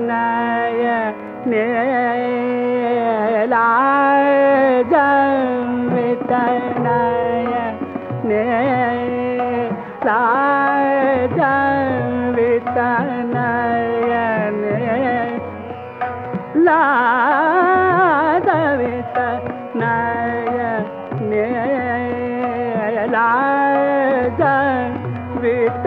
नय ला जमित नय ला जमित नय ला जमित नय ला जमित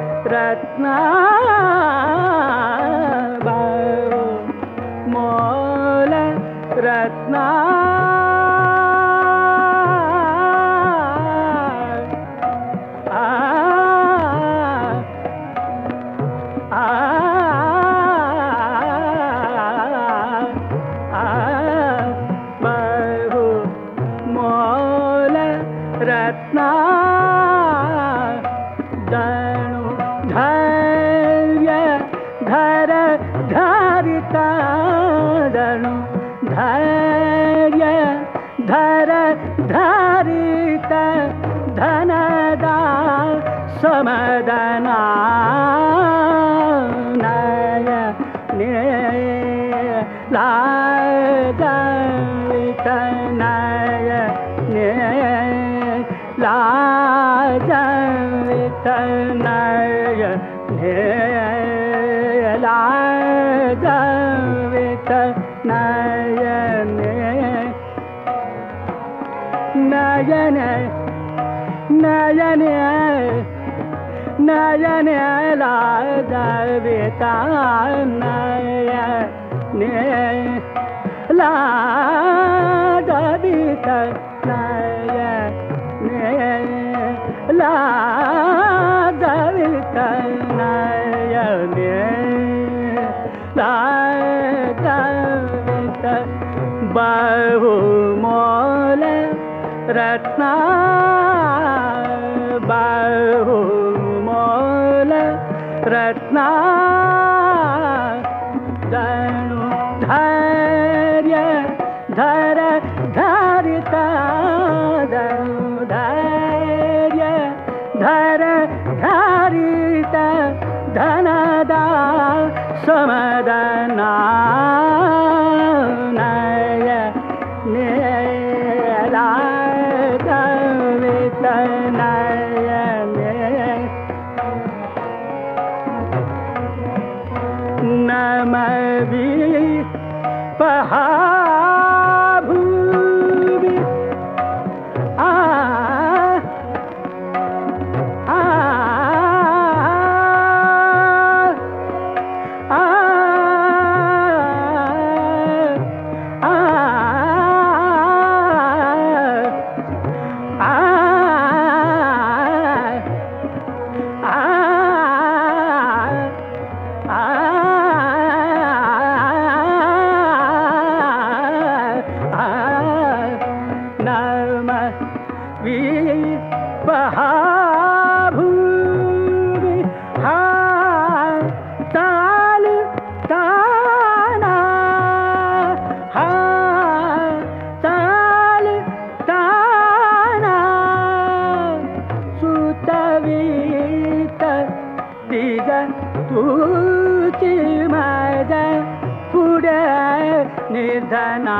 रत्ना धैर्य धर धारित धनदा समदना नय लाजवित नय ನಯನ ನಯನ ನಯನ ಲಾದವಿತ ನಯ ಲಾದವಿತ ನಯ ಲಾದವಿತ ನಯನ ಲಾದವಿತ ಬಾಹು ಮೋ रत्ना बहु मोल रत्ना दणु धैर्य धर धैर्य धर धारित धनदा समदना पूति मा पुर निधना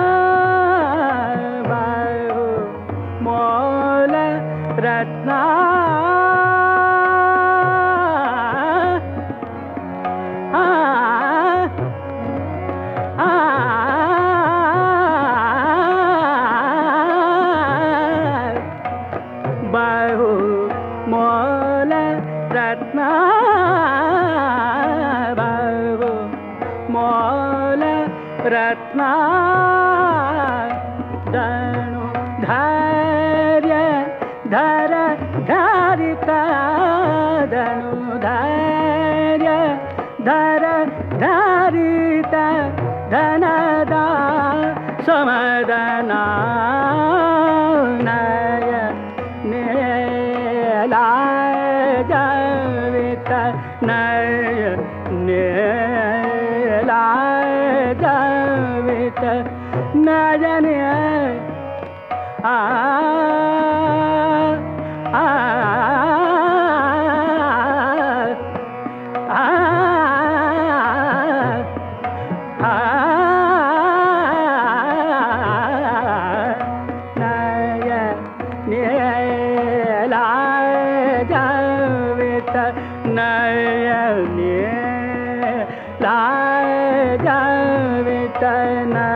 ரத்னாபு மோல ரத்னா தனு தாரிய தர தாரித தனு தாரிய தர தாரித தனதா சமதனா நய நேலா நயன ஆ ना